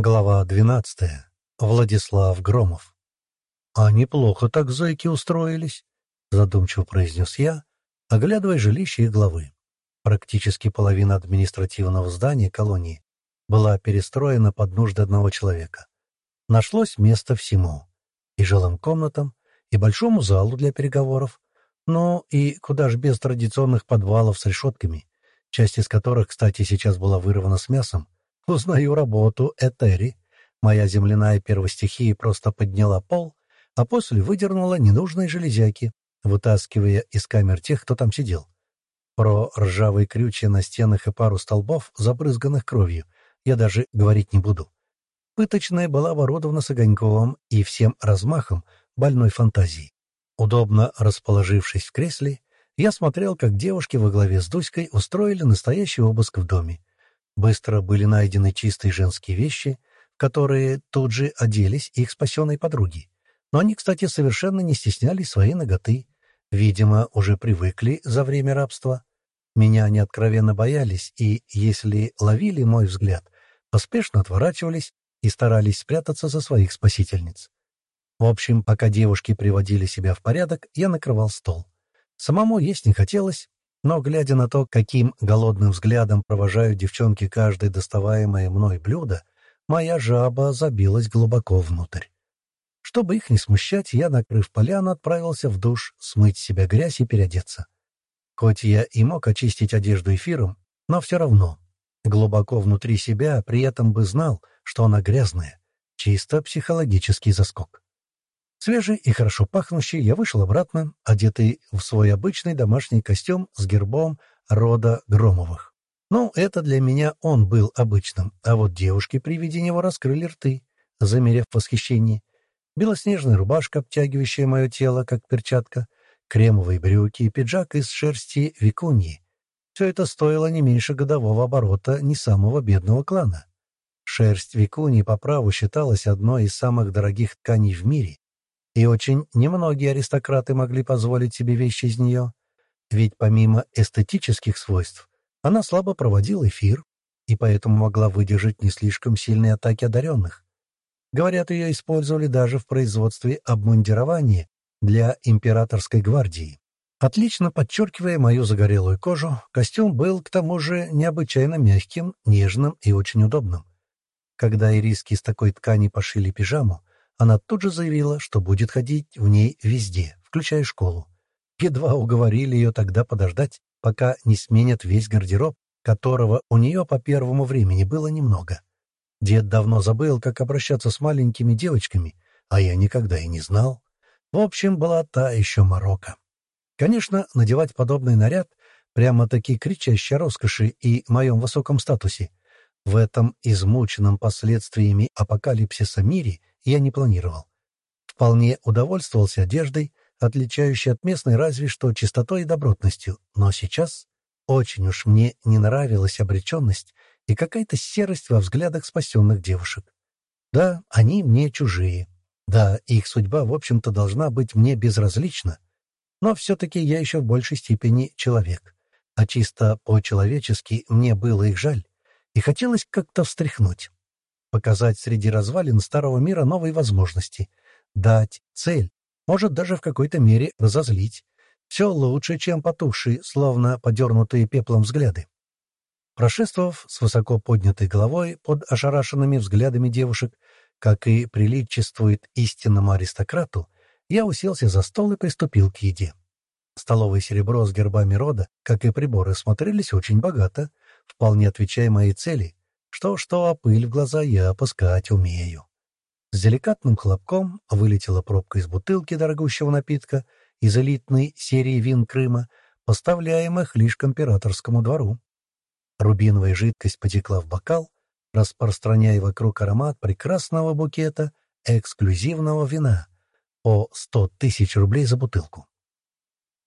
Глава двенадцатая. Владислав Громов. «А неплохо так зэки устроились», — задумчиво произнес я, оглядывая жилище их главы. Практически половина административного здания колонии была перестроена под нужды одного человека. Нашлось место всему — и жилым комнатам, и большому залу для переговоров, но и куда ж без традиционных подвалов с решетками, часть из которых, кстати, сейчас была вырвана с мясом, Узнаю работу Этери. Моя земляная первостихия просто подняла пол, а после выдернула ненужные железяки, вытаскивая из камер тех, кто там сидел. Про ржавые крючья на стенах и пару столбов, забрызганных кровью, я даже говорить не буду. Пыточная была оборудована с огоньковым и всем размахом больной фантазии. Удобно расположившись в кресле, я смотрел, как девушки во главе с Дуськой устроили настоящий обыск в доме. Быстро были найдены чистые женские вещи, которые тут же оделись их спасенной подруги. Но они, кстати, совершенно не стеснялись своей ноготы. Видимо, уже привыкли за время рабства. Меня они откровенно боялись, и, если ловили мой взгляд, поспешно отворачивались и старались спрятаться за своих спасительниц. В общем, пока девушки приводили себя в порядок, я накрывал стол. Самому есть не хотелось, но, глядя на то, каким голодным взглядом провожают девчонки каждое доставаемое мной блюдо, моя жаба забилась глубоко внутрь. Чтобы их не смущать, я, накрыв поляну, отправился в душ, смыть себя грязь и переодеться. Хоть я и мог очистить одежду эфиром, но все равно, глубоко внутри себя, при этом бы знал, что она грязная, чисто психологический заскок. Свежий и хорошо пахнущий, я вышел обратно, одетый в свой обычный домашний костюм с гербом рода Громовых. Ну, это для меня он был обычным, а вот девушки при виде него раскрыли рты, замерев в восхищении. Белоснежная рубашка, обтягивающая мое тело, как перчатка, кремовые брюки и пиджак из шерсти викуньи. Все это стоило не меньше годового оборота не самого бедного клана. Шерсть викуньи по праву считалась одной из самых дорогих тканей в мире, и очень немногие аристократы могли позволить себе вещи из нее, ведь помимо эстетических свойств она слабо проводила эфир и поэтому могла выдержать не слишком сильные атаки одаренных. Говорят, ее использовали даже в производстве обмундирования для императорской гвардии. Отлично подчеркивая мою загорелую кожу, костюм был, к тому же, необычайно мягким, нежным и очень удобным. Когда ириски из такой ткани пошили пижаму, она тут же заявила, что будет ходить в ней везде, включая школу. Едва уговорили ее тогда подождать, пока не сменят весь гардероб, которого у нее по первому времени было немного. Дед давно забыл, как обращаться с маленькими девочками, а я никогда и не знал. В общем, была та еще морока. Конечно, надевать подобный наряд, прямо-таки кричащий роскоши и моем высоком статусе, в этом измученном последствиями апокалипсиса мире я не планировал. Вполне удовольствовался одеждой, отличающей от местной разве что чистотой и добротностью, но сейчас очень уж мне не нравилась обреченность и какая-то серость во взглядах спасенных девушек. Да, они мне чужие. Да, их судьба, в общем-то, должна быть мне безразлична. Но все-таки я еще в большей степени человек. А чисто по-человечески мне было их жаль, и хотелось как-то встряхнуть показать среди развалин старого мира новые возможности, дать цель, может даже в какой-то мере разозлить. Все лучше, чем потухшие, словно подернутые пеплом взгляды. Прошествовав с высоко поднятой головой под ошарашенными взглядами девушек, как и приличествует истинному аристократу, я уселся за стол и приступил к еде. Столовое серебро с гербами рода, как и приборы, смотрелись очень богато, вполне отвечая моей цели, что-что, а пыль в глаза я опускать умею. С деликатным хлопком вылетела пробка из бутылки дорогущего напитка из элитной серии вин Крыма, поставляемых лишь к императорскому двору. Рубиновая жидкость потекла в бокал, распространяя вокруг аромат прекрасного букета эксклюзивного вина по сто тысяч рублей за бутылку.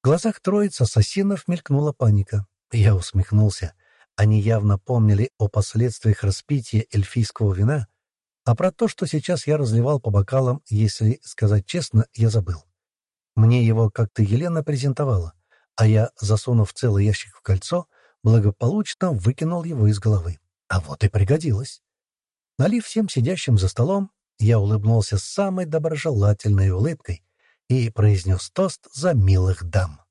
В глазах троиц ассасинов мелькнула паника. Я усмехнулся. Они явно помнили о последствиях распития эльфийского вина, а про то, что сейчас я разливал по бокалам, если сказать честно, я забыл. Мне его как-то Елена презентовала, а я, засунув целый ящик в кольцо, благополучно выкинул его из головы. А вот и пригодилось. Налив всем сидящим за столом, я улыбнулся самой доброжелательной улыбкой и произнес тост за милых дам.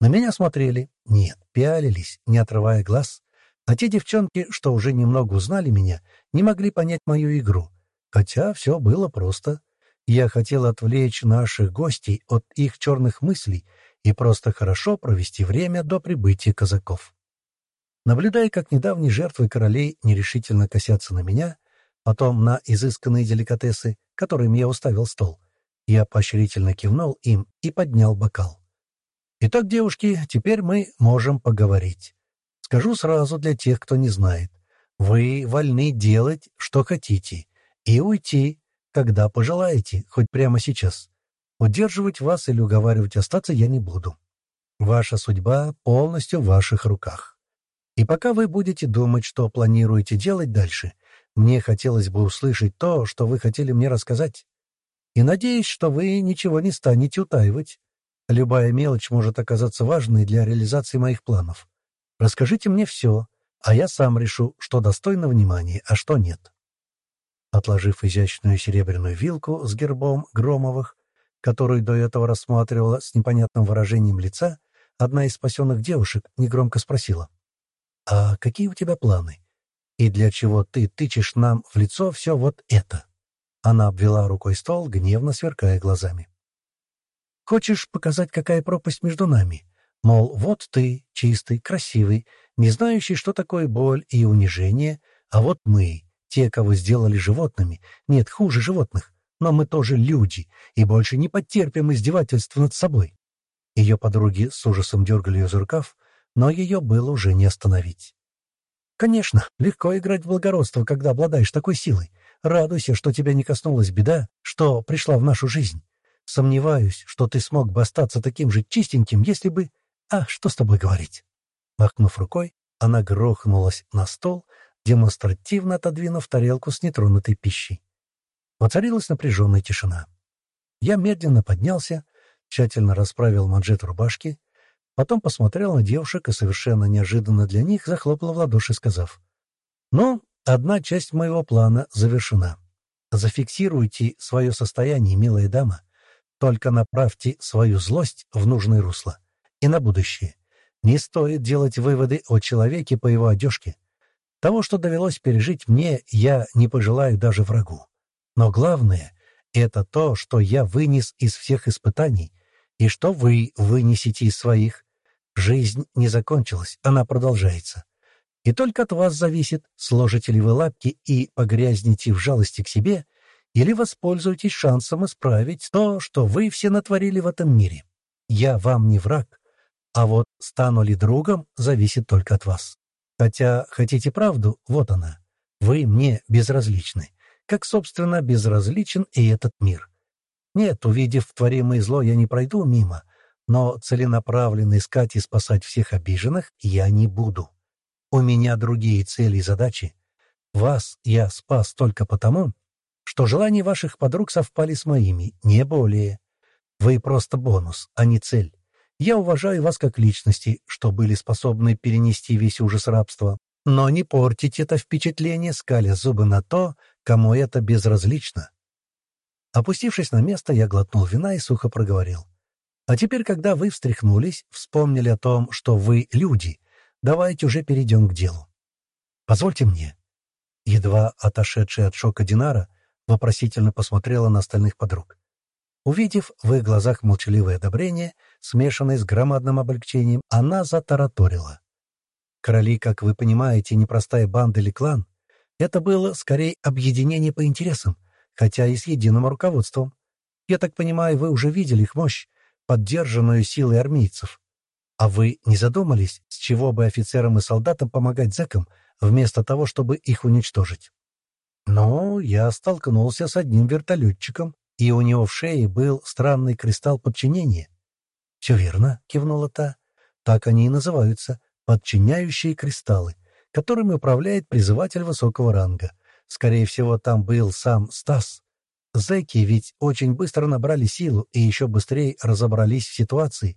На меня смотрели, нет, пялились, не отрывая глаз, а те девчонки, что уже немного узнали меня, не могли понять мою игру, хотя все было просто. Я хотел отвлечь наших гостей от их черных мыслей и просто хорошо провести время до прибытия казаков. Наблюдая, как недавние жертвы королей нерешительно косятся на меня, потом на изысканные деликатесы, которыми я уставил стол, я поощрительно кивнул им и поднял бокал. «Итак, девушки, теперь мы можем поговорить. Скажу сразу для тех, кто не знает. Вы вольны делать, что хотите, и уйти, когда пожелаете, хоть прямо сейчас. Удерживать вас или уговаривать остаться я не буду. Ваша судьба полностью в ваших руках. И пока вы будете думать, что планируете делать дальше, мне хотелось бы услышать то, что вы хотели мне рассказать. И надеюсь, что вы ничего не станете утаивать. Любая мелочь может оказаться важной для реализации моих планов. Расскажите мне все, а я сам решу, что достойно внимания, а что нет. Отложив изящную серебряную вилку с гербом Громовых, которую до этого рассматривала с непонятным выражением лица, одна из спасенных девушек негромко спросила. «А какие у тебя планы? И для чего ты тычешь нам в лицо все вот это?» Она обвела рукой стол, гневно сверкая глазами. «Хочешь показать, какая пропасть между нами? Мол, вот ты, чистый, красивый, не знающий, что такое боль и унижение, а вот мы, те, кого сделали животными, нет, хуже животных, но мы тоже люди и больше не потерпим издевательств над собой. Ее подруги с ужасом дергали ее за рукав, но ее было уже не остановить. Конечно, легко играть в благородство, когда обладаешь такой силой. Радуйся, что тебя не коснулась беда, что пришла в нашу жизнь. Сомневаюсь, что ты смог бы остаться таким же чистеньким, если бы... А что с тобой говорить?» Махнув рукой, она грохнулась на стол, демонстративно отодвинув тарелку с нетронутой пищей. Воцарилась напряженная тишина. Я медленно поднялся, тщательно расправил манжет рубашки, потом посмотрел на девушек и совершенно неожиданно для них захлопал в ладоши, сказав, «Ну, одна часть моего плана завершена. Зафиксируйте свое состояние, милая дама, только направьте свою злость в нужное русло. И на будущее. Не стоит делать выводы о человеке по его одежке. Того, что довелось пережить мне, я не пожелаю даже врагу. Но главное — это то, что я вынес из всех испытаний, и что вы вынесете из своих. Жизнь не закончилась, она продолжается. И только от вас зависит, сложите ли вы лапки и погрязнете в жалости к себе, или воспользуетесь шансом исправить то, что вы все натворили в этом мире. Я вам не враг, а вот стану ли другом, зависит только от вас. Хотя, хотите правду, вот она. Вы мне безразличны как, собственно, безразличен и этот мир. Нет, увидев творимое зло, я не пройду мимо, но целенаправленно искать и спасать всех обиженных я не буду. У меня другие цели и задачи. Вас я спас только потому, что желания ваших подруг совпали с моими, не более. Вы просто бонус, а не цель. Я уважаю вас как личности, что были способны перенести весь ужас рабства, но не портить это впечатление, скаля зубы на то, кому это безразлично. Опустившись на место, я глотнул вина и сухо проговорил. «А теперь, когда вы встряхнулись, вспомнили о том, что вы люди, давайте уже перейдем к делу. Позвольте мне». Едва отошедшая от шока Динара вопросительно посмотрела на остальных подруг. Увидев в их глазах молчаливое одобрение, смешанное с громадным облегчением, она затараторила. «Короли, как вы понимаете, непростая банда или клан, это было скорее объединение по интересам, хотя и с единым руководством. Я так понимаю, вы уже видели их мощь, поддержанную силой армейцев. А вы не задумались, с чего бы офицерам и солдатам помогать зэкам, вместо того, чтобы их уничтожить? Но я столкнулся с одним вертолетчиком, и у него в шее был странный кристалл подчинения. — Все верно, — кивнула та. — Так они и называются — подчиняющие кристаллы которыми управляет призыватель высокого ранга. Скорее всего, там был сам Стас. Зэки ведь очень быстро набрали силу и еще быстрее разобрались в ситуации.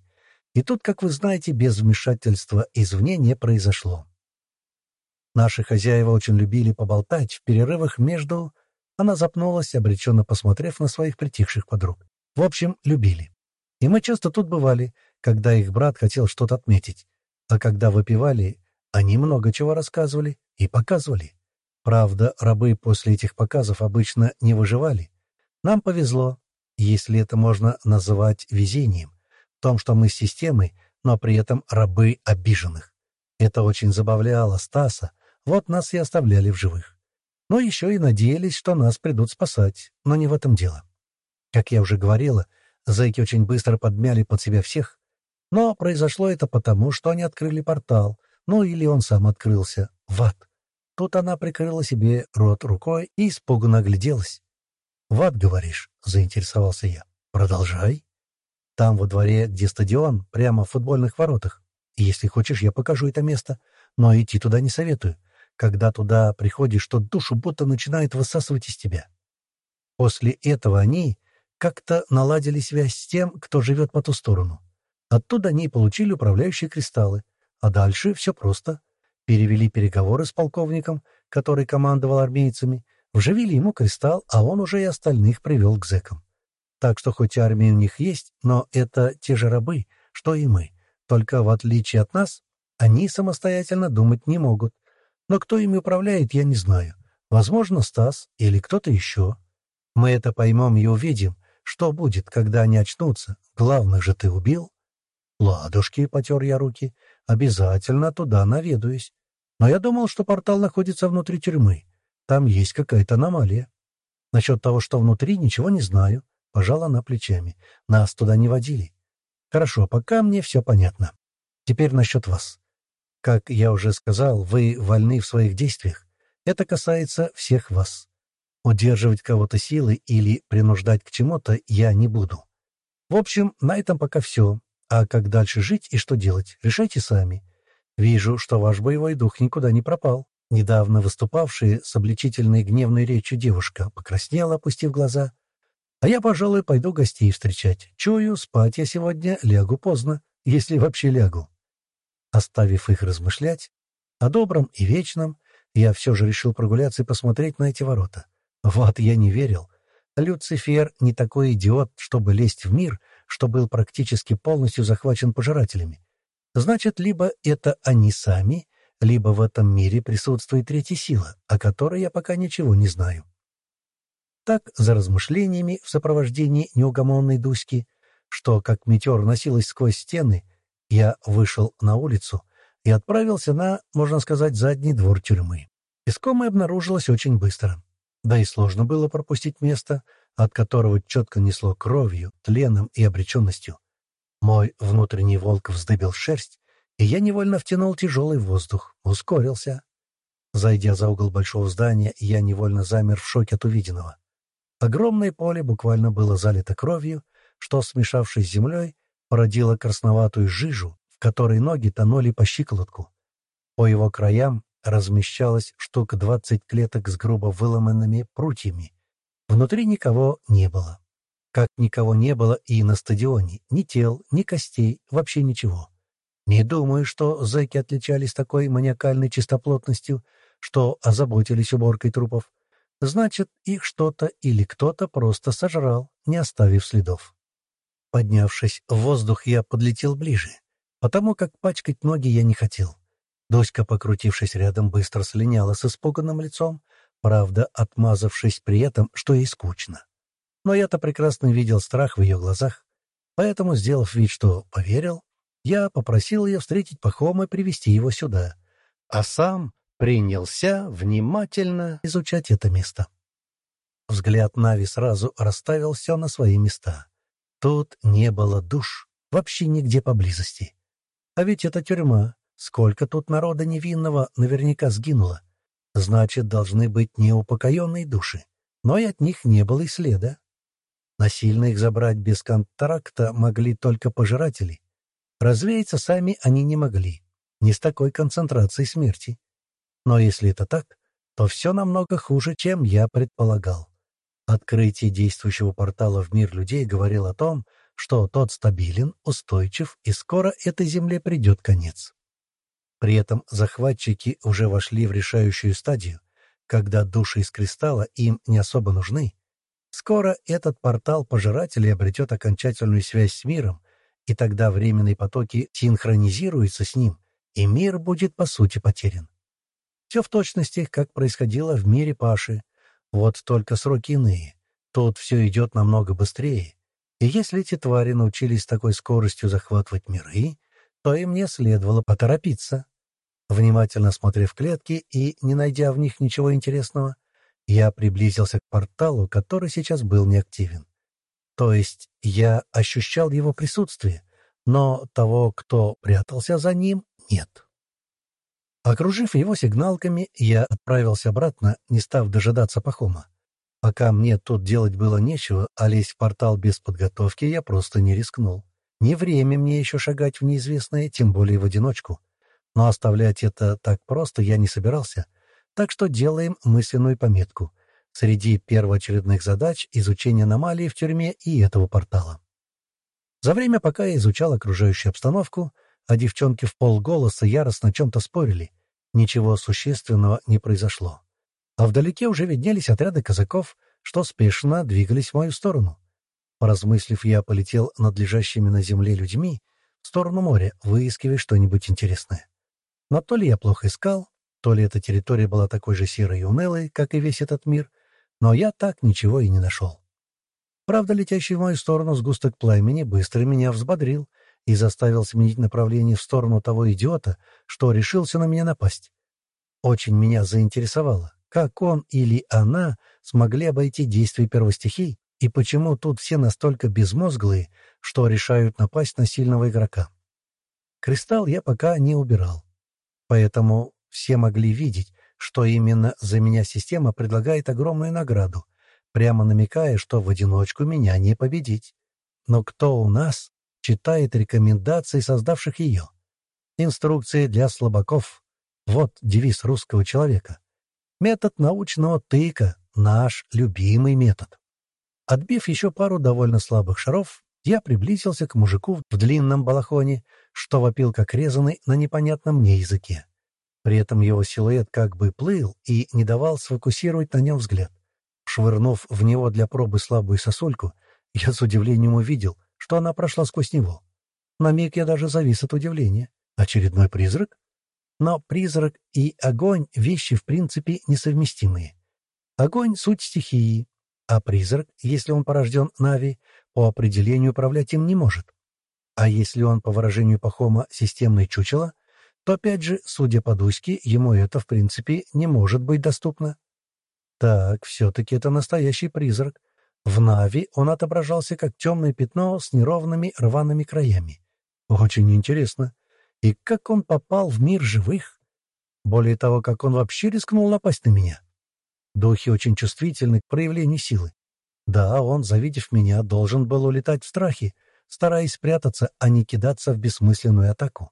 И тут, как вы знаете, без вмешательства извне не произошло. Наши хозяева очень любили поболтать в перерывах между... Она запнулась, обреченно посмотрев на своих притихших подруг. В общем, любили. И мы часто тут бывали, когда их брат хотел что-то отметить. А когда выпивали, они много чего рассказывали и показывали. Правда, рабы после этих показов обычно не выживали. Нам повезло, если это можно называть везением, в том, что мы с системой, но при этом рабы обиженных. Это очень забавляло Стаса, вот нас и оставляли в живых. Но еще и надеялись, что нас придут спасать, но не в этом дело. Как я уже говорила, зэки очень быстро подмяли под себя всех, но произошло это потому, что они открыли портал, ну или он сам открылся, в ад. Тут она прикрыла себе рот рукой и испуганно огляделась. «В ад, говоришь?» — заинтересовался я. «Продолжай». «Там, во дворе, где стадион, прямо в футбольных воротах. Если хочешь, я покажу это место, но идти туда не советую. Когда туда приходишь, то душу будто начинает высасывать из тебя. После этого они как-то наладили связь с тем, кто живет по ту сторону. Оттуда они получили управляющие кристаллы. А дальше все просто. Перевели переговоры с полковником, который командовал армейцами, вживили ему кристалл, а он уже и остальных привел к зэкам. Так что хоть армия у них есть, но это те же рабы, что и мы. Только в отличие от нас, они самостоятельно думать не могут. Но кто ими управляет, я не знаю. Возможно, Стас или кто-то еще. Мы это поймем и увидим, что будет, когда они очнутся. Главное же ты убил. Ладушки, — потер я руки, — обязательно туда наведаюсь. Но я думал, что портал находится внутри тюрьмы. Там есть какая-то аномалия. Насчет того, что внутри, ничего не знаю. Пожала она плечами. Нас туда не водили. Хорошо, пока мне все понятно. Теперь насчет вас. Как я уже сказал, вы вольны в своих действиях. Это касается всех вас. Удерживать кого-то силой или принуждать к чему-то я не буду. В общем, на этом пока все. А как дальше жить и что делать, решайте сами. Вижу, что ваш боевой дух никуда не пропал. Недавно выступавшая с обличительной гневной речью девушка покраснела, опустив глаза, а я, пожалуй, пойду гостей встречать. Чую, спать я сегодня лягу поздно, если вообще лягу. Оставив их размышлять о добром и вечном, я все же решил прогуляться и посмотреть на эти ворота. Вот я не верил. Люцифер не такой идиот, чтобы лезть в мир, что был практически полностью захвачен пожирателями. Значит, либо это они сами, либо в этом мире присутствует третья сила, о которой я пока ничего не знаю. Так, за размышлениями в сопровождении неугомонной Дуськи, что, как метеор носилась сквозь стены, я вышел на улицу и отправился на, можно сказать, задний двор тюрьмы. Искомое обнаружилось очень быстро. Да и сложно было пропустить место, от которого четко несло кровью, тленом и обреченностью. Мой внутренний волк вздыбил шерсть, и я невольно втянул тяжелый воздух, ускорился. Зайдя за угол большого здания, я невольно замер в шоке от увиденного. Огромное поле буквально было залито кровью, что, смешавшись с землей, породило красноватую жижу, в которой ноги тонули по щиколотку. По его краям размещалось штук двадцать клеток с грубо выломанными прутьями. Внутри никого не было. Как никого не было и на стадионе. Ни тел, ни костей, вообще ничего. Не думаю, что зэки отличались такой маниакальной чистоплотностью, что озаботились уборкой трупов. Значит, их что-то или кто-то просто сожрал, не оставив следов. Поднявшись в воздух, я подлетел ближе, потому как пачкать ноги я не хотел. Доська, покрутившись рядом, быстро слиняла с испуганным лицом, правда, отмазавшись при этом, что ей скучно. Но я-то прекрасно видел страх в ее глазах, поэтому, сделав вид, что поверил, я попросил ее встретить Пахома и привести его сюда, а сам принялся внимательно изучать это место. Взгляд Нави сразу расставил все на свои места. Тут не было душ, вообще нигде поблизости. А ведь это тюрьма. Сколько тут народа невинного наверняка сгинуло. Значит, должны быть неупокоенные души. Но и от них не было и следа. Насильно их забрать без контракта могли только пожиратели. Развеяться сами они не могли. Не с такой концентрацией смерти. Но если это так, то все намного хуже, чем я предполагал. Открытие действующего портала в мир людей говорило о том, что тот стабилен, устойчив, и скоро этой земле придет конец. При этом захватчики уже вошли в решающую стадию, когда души из кристалла им не особо нужны. Скоро этот портал пожирателей обретет окончательную связь с миром, и тогда временные потоки синхронизируются с ним, и мир будет по сути потерян. Все в точности, как происходило в мире Паши. Вот только сроки иные. Тут все идет намного быстрее. И если эти твари научились такой скоростью захватывать миры, то и мне следовало поторопиться. Внимательно смотрев клетки и не найдя в них ничего интересного, я приблизился к порталу, который сейчас был неактивен. То есть я ощущал его присутствие, но того, кто прятался за ним, нет. Окружив его сигналками, я отправился обратно, не став дожидаться Пахома. Пока мне тут делать было нечего, а лезть в портал без подготовки я просто не рискнул. Не время мне еще шагать в неизвестное, тем более в одиночку. Но оставлять это так просто я не собирался, так что делаем мысленную пометку среди первоочередных задач изучение аномалий в тюрьме и этого портала. За время, пока я изучал окружающую обстановку, а девчонки в полголоса яростно о чем-то спорили, ничего существенного не произошло. А вдалеке уже виднелись отряды казаков, что спешно двигались в мою сторону. Поразмыслив, я полетел над лежащими на земле людьми в сторону моря, выискивая что-нибудь интересное. Но то ли я плохо искал, то ли эта территория была такой же серой и унылой, как и весь этот мир, но я так ничего и не нашел. Правда, летящий в мою сторону сгусток пламени быстро меня взбодрил и заставил сменить направление в сторону того идиота, что решился на меня напасть. Очень меня заинтересовало, как он или она смогли обойти действия первостихий и почему тут все настолько безмозглые, что решают напасть на сильного игрока. Кристалл я пока не убирал, поэтому все могли видеть, что именно за меня система предлагает огромную награду, прямо намекая, что в одиночку меня не победить. Но кто у нас читает рекомендации создавших ее? Инструкции для слабаков. Вот девиз русского человека. Метод научного тыка — наш любимый метод. Отбив еще пару довольно слабых шаров, я приблизился к мужику в длинном балахоне, что вопил как резанный на непонятном мне языке. При этом его силуэт как бы плыл и не давал сфокусировать на нем взгляд. Швырнув в него для пробы слабую сосульку, я с удивлением увидел, что она прошла сквозь него. На миг я даже завис от удивления. Очередной призрак? Но призрак и огонь — вещи, в принципе, несовместимые. Огонь — суть стихии, а призрак, если он порожден Нави, по определению управлять им не может. А если он, по выражению Пахома, системное чучело, то, опять же, судя по Дуське, ему это, в принципе, не может быть доступно. Так, все-таки это настоящий призрак. В Нави он отображался как темное пятно с неровными рваными краями. Очень интересно. И как он попал в мир живых? Более того, как он вообще рискнул напасть на меня? Духи очень чувствительны к проявлению силы. Да, он, завидев меня, должен был улетать в страхе, стараясь спрятаться, а не кидаться в бессмысленную атаку.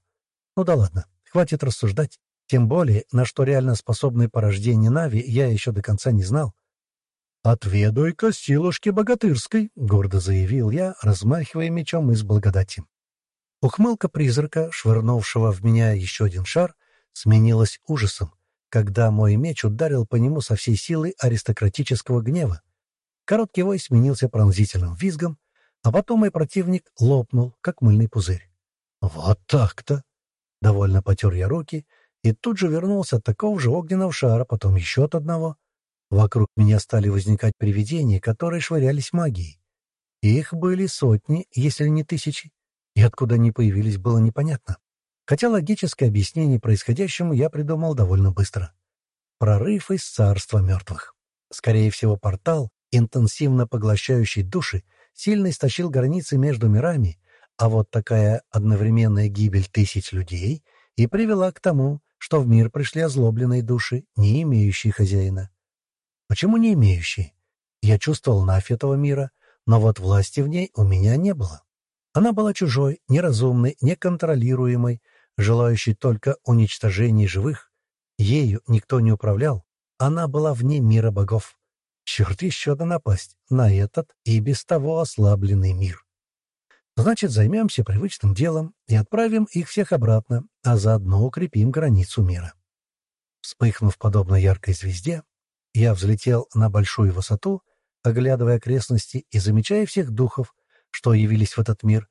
Ну да ладно. Хватит рассуждать. Тем более, на что реально способны порождение Нави, я еще до конца не знал. «Отведуй-ка силушки богатырской», — гордо заявил я, размахивая мечом из благодати. Ухмылка призрака, швырнувшего в меня еще один шар, сменилась ужасом, когда мой меч ударил по нему со всей силы аристократического гнева. Короткий вой сменился пронзительным визгом, а потом мой противник лопнул, как мыльный пузырь. «Вот так-то!» Довольно потер я руки и тут же вернулся от такого же огненного шара, потом еще от одного. Вокруг меня стали возникать привидения, которые швырялись магией. Их были сотни, если не тысячи, и откуда они появились, было непонятно. Хотя логическое объяснение происходящему я придумал довольно быстро. Прорыв из царства мертвых. Скорее всего, портал, интенсивно поглощающий души, сильно истощил границы между мирами, а вот такая одновременная гибель тысяч людей и привела к тому, что в мир пришли озлобленные души, не имеющие хозяина. Почему не имеющие? Я чувствовал нафь этого мира, но вот власти в ней у меня не было. Она была чужой, неразумной, неконтролируемой, желающей только уничтожения живых. Ею никто не управлял. Она была вне мира богов. Черт еще да напасть на этот и без того ослабленный мир. Значит, займемся привычным делом и отправим их всех обратно, а заодно укрепим границу мира. Вспыхнув подобно яркой звезде, я взлетел на большую высоту, оглядывая окрестности и замечая всех духов, что явились в этот мир.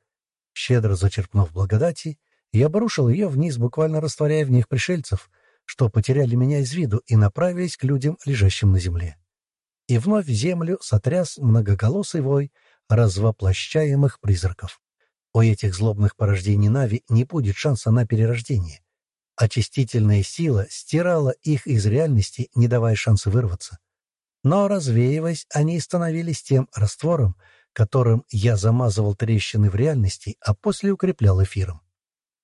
Щедро зачерпнув благодати, я обрушил ее вниз, буквально растворяя в них пришельцев, что потеряли меня из виду и направились к людям, лежащим на земле. И вновь землю сотряс многоголосый вой развоплощаемых призраков. У этих злобных порождений Нави не будет шанса на перерождение. Очистительная сила стирала их из реальности, не давая шанса вырваться. Но, развеиваясь, они становились тем раствором, которым я замазывал трещины в реальности, а после укреплял эфиром.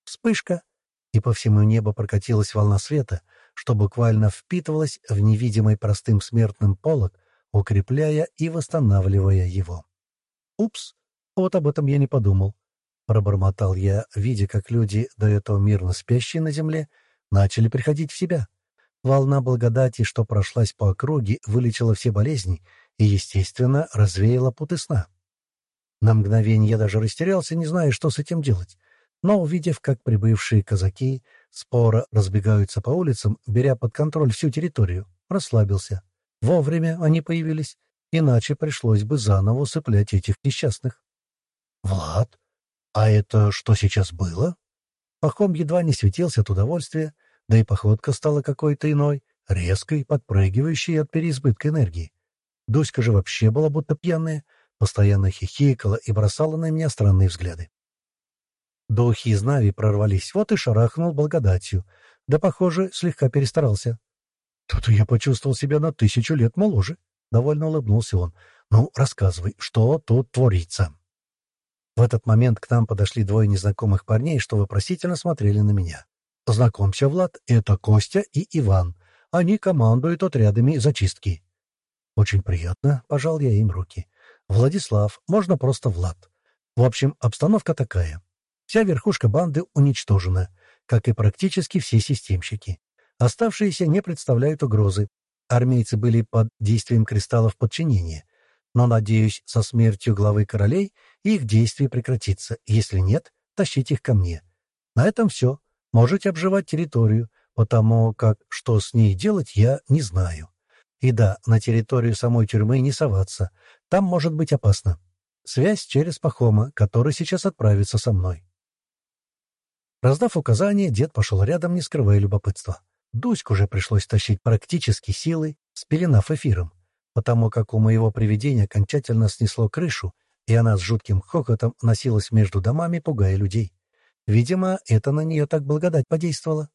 Вспышка, и по всему небу прокатилась волна света, что буквально впитывалась в невидимый простым смертным полог, укрепляя и восстанавливая его. «Упс, вот об этом я не подумал. — пробормотал я, видя, как люди, до этого мирно спящие на земле, начали приходить в себя. Волна благодати, что прошлась по округе, вылечила все болезни и, естественно, развеяла путы сна. На мгновение я даже растерялся, не зная, что с этим делать. Но, увидев, как прибывшие казаки споро разбегаются по улицам, беря под контроль всю территорию, расслабился. Вовремя они появились, иначе пришлось бы заново усыплять этих несчастных. «Влад, «А это что сейчас было?» Пахом едва не светился от удовольствия, да и походка стала какой-то иной, резкой, подпрыгивающей от переизбытка энергии. Дуська же вообще была будто пьяная, постоянно хихикала и бросала на меня странные взгляды. Духи из Нави прорвались, вот и шарахнул благодатью, да, похоже, слегка перестарался. Тут я почувствовал себя на тысячу лет моложе. Довольно улыбнулся он. «Ну, рассказывай, что тут творится?» В этот момент к нам подошли двое незнакомых парней, что вопросительно смотрели на меня. «Знакомься, Влад, это Костя и Иван. Они командуют отрядами зачистки». «Очень приятно», — пожал я им руки. «Владислав, можно просто Влад. В общем, обстановка такая. Вся верхушка банды уничтожена, как и практически все системщики. Оставшиеся не представляют угрозы. Армейцы были под действием кристаллов подчинения. Но, надеюсь, со смертью главы королей их действие прекратится. Если нет, тащите их ко мне. На этом все. Можете обживать территорию, потому как что с ней делать, я не знаю. И да, на территорию самой тюрьмы не соваться. Там может быть опасно. Связь через Пахома, который сейчас отправится со мной. Раздав указание, дед пошел рядом, не скрывая любопытства. Дуську уже пришлось тащить практически силой, спеленав эфиром, потому как у моего привидения окончательно снесло крышу, и она с жутким хохотом носилась между домами, пугая людей. Видимо, это на нее так благодать подействовала.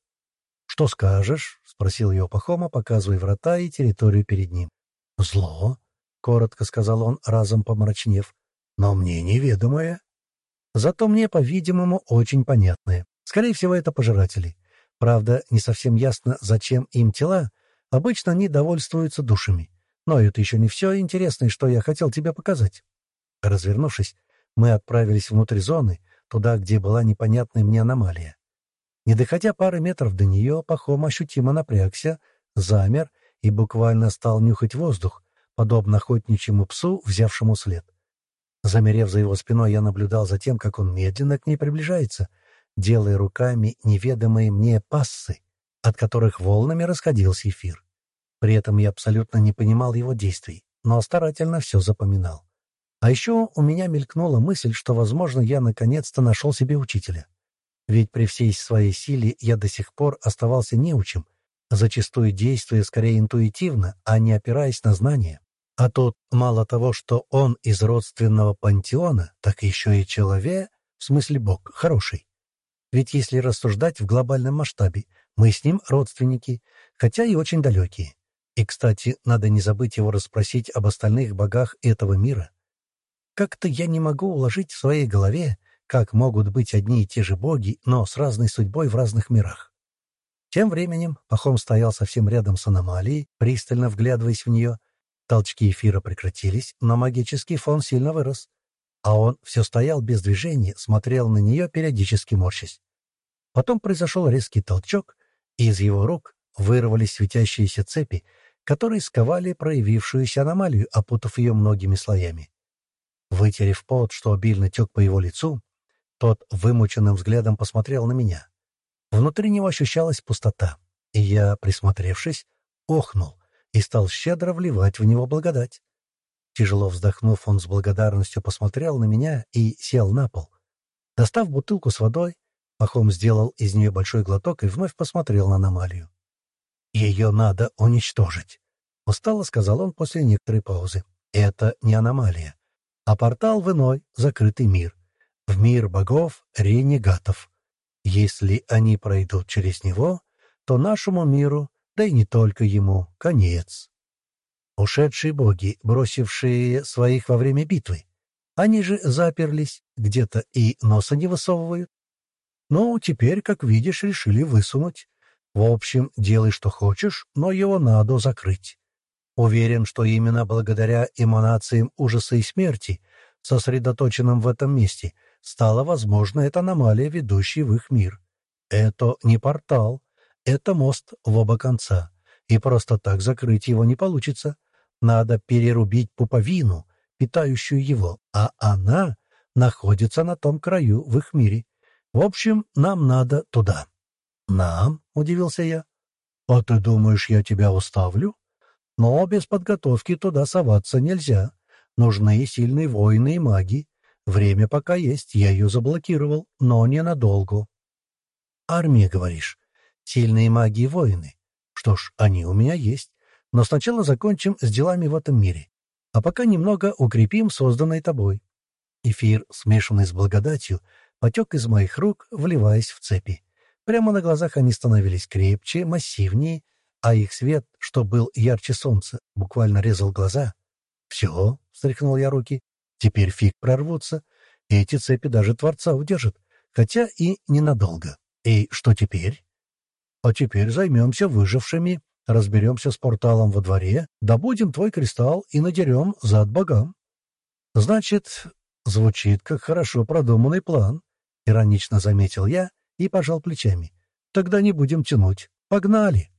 «Что скажешь?» — спросил его Пахома, показывая врата и территорию перед ним. «Зло», — коротко сказал он, разом помрачнев, — «но мне неведомое». Зато мне, по-видимому, очень понятное. Скорее всего, это пожиратели. Правда, не совсем ясно, зачем им тела. Обычно они довольствуются душами. Но это еще не все интересное, что я хотел тебе показать. Развернувшись, мы отправились внутрь зоны, туда, где была непонятная мне аномалия. Не доходя пары метров до нее, Пахом ощутимо напрягся, замер и буквально стал нюхать воздух, подобно охотничьему псу, взявшему след. Замерев за его спиной, я наблюдал за тем, как он медленно к ней приближается, делая руками неведомые мне пассы, от которых волнами расходился эфир. При этом я абсолютно не понимал его действий, но старательно все запоминал. А еще у меня мелькнула мысль, что, возможно, я наконец-то нашел себе учителя. Ведь при всей своей силе я до сих пор оставался неучим, зачастую действуя скорее интуитивно, а не опираясь на знания. А тут мало того, что он из родственного пантеона, так еще и человек, в смысле бог, хороший. Ведь если рассуждать в глобальном масштабе, мы с ним родственники, хотя и очень далекие. И, кстати, надо не забыть его расспросить об остальных богах этого мира. Как-то я не могу уложить в своей голове, как могут быть одни и те же боги, но с разной судьбой в разных мирах. Тем временем Пахом стоял совсем рядом с аномалией, пристально вглядываясь в нее. Толчки эфира прекратились, но магический фон сильно вырос. А он все стоял без движения, смотрел на нее, периодически морщась. Потом произошел резкий толчок, и из его рук вырвались светящиеся цепи, которые сковали проявившуюся аномалию, опутав ее многими слоями. Вытерев пот, что обильно тек по его лицу, тот вымученным взглядом посмотрел на меня. Внутри него ощущалась пустота, и я, присмотревшись, охнул и стал щедро вливать в него благодать. Тяжело вздохнув, он с благодарностью посмотрел на меня и сел на пол. Достав бутылку с водой, Пахом сделал из нее большой глоток и вновь посмотрел на аномалию. «Ее надо уничтожить», — устало сказал он после некоторой паузы. «Это не аномалия, а портал в иной, закрытый мир, в мир богов ренегатов. Если они пройдут через него, то нашему миру, да и не только ему, конец. Ушедшие боги, бросившие своих во время битвы, они же заперлись где-то и носа не высовывают. Ну, теперь, как видишь, решили высунуть. В общем, делай, что хочешь, но его надо закрыть. Уверен, что именно благодаря эманациям ужаса и смерти, сосредоточенным в этом месте, стала возможна эта аномалия, ведущая в их мир. Это не портал, это мост в оба конца, и просто так закрыть его не получится. Надо перерубить пуповину, питающую его, а она находится на том краю в их мире. В общем, нам надо туда. «Нам?» — удивился я. «А ты думаешь, я тебя уставлю?» «Но без подготовки туда соваться нельзя. Нужны сильные воины и маги. Время пока есть, я ее заблокировал, но ненадолго». «Армия, говоришь? Сильные маги и воины? Что ж, они у меня есть. Но сначала закончим с делами в этом мире. А пока немного укрепим созданное тобой». Эфир, смешанный с благодатью, потек из моих рук, вливаясь в цепи. Прямо на глазах они становились крепче, массивнее, а их свет, что был ярче солнца, буквально резал глаза. «Все», — встряхнул я руки, — «теперь фиг прорвутся. Эти цепи даже Творца удержат, хотя и ненадолго. И что теперь?» «А теперь займемся выжившими, разберемся с порталом во дворе, добудем твой кристалл и надерем зад богам». «Значит, звучит как хорошо продуманный план», — иронично заметил я и пожал плечами. «Тогда не будем тянуть. Погнали!»